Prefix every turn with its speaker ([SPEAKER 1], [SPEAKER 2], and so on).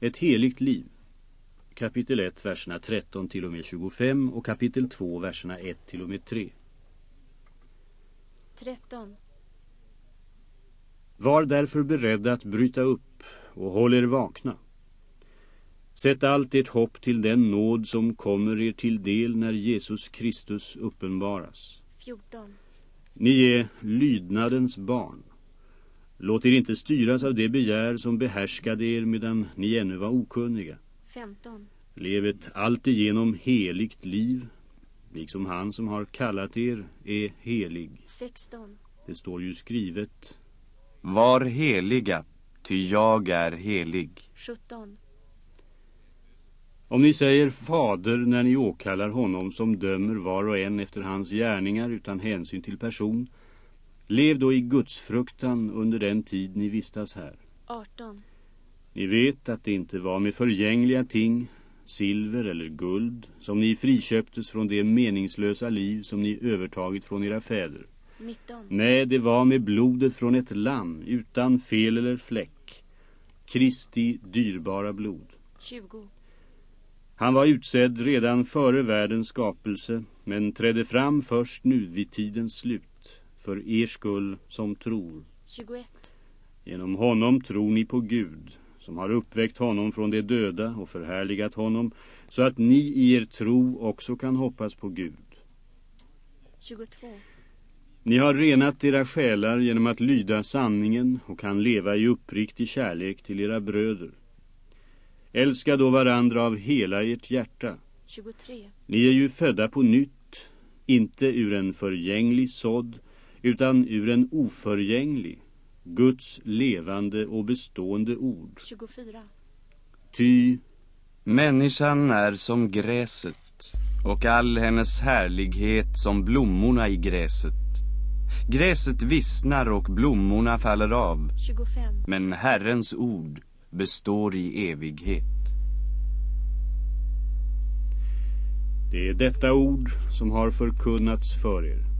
[SPEAKER 1] Ett heligt liv. Kapitel 1, verserna 13 till och med 25 och kapitel 2, verserna 1 till och med 3.
[SPEAKER 2] 13.
[SPEAKER 1] Var därför beredda att bryta upp och håll er vakna. Sätt allt ert hopp till den nåd som kommer er till del när Jesus Kristus uppenbaras.
[SPEAKER 2] 14.
[SPEAKER 1] Ni är lydnadens barn. Låt er inte styras av det begär som behärskade er medan ni ännu var okunniga.
[SPEAKER 2] 15.
[SPEAKER 1] Lev ett alltigenom heligt liv, liksom han som har kallat er är helig.
[SPEAKER 2] 16.
[SPEAKER 1] Det står ju skrivet.
[SPEAKER 3] Var heliga, ty jag är helig.
[SPEAKER 2] 17.
[SPEAKER 1] Om ni säger fader när ni åkallar honom som dömer var och en efter hans gärningar utan hänsyn till person, lev då i Guds fruktan under den tid ni vistas här.
[SPEAKER 2] 18.
[SPEAKER 1] Ni vet att det inte var med förgängliga ting, silver eller guld, som ni friköptes från det meningslösa liv som ni övertagit från era fäder.
[SPEAKER 2] 19.
[SPEAKER 1] Nej, det var med blodet från ett lamm utan fel eller fläck. Kristi dyrbara blod.
[SPEAKER 2] 20.
[SPEAKER 1] Han var utsedd redan före världens skapelse, men trädde fram först nu vid tidens slut, för er skull som tror.
[SPEAKER 2] 21.
[SPEAKER 1] Genom honom tror ni på Gud, som har uppväckt honom från de döda och förhärligat honom, så att ni i er tro också kan hoppas på Gud.
[SPEAKER 2] 22.
[SPEAKER 1] Ni har renat era själar genom att lyda sanningen och kan leva i uppriktig kärlek till era bröder. Älska då varandra av hela ert hjärta.
[SPEAKER 2] 23.
[SPEAKER 1] Ni är ju födda på nytt, inte ur en förgänglig sådd, utan ur en oförgänglig, Guds levande och bestående ord.
[SPEAKER 2] 24.
[SPEAKER 1] Ty
[SPEAKER 3] Människan är som gräset och all hennes härlighet som blommorna i gräset. Gräset vissnar och blommorna faller av,
[SPEAKER 2] 25.
[SPEAKER 3] men Herrens ord består i evighet.
[SPEAKER 1] det är detta ord som har förkunnats för er.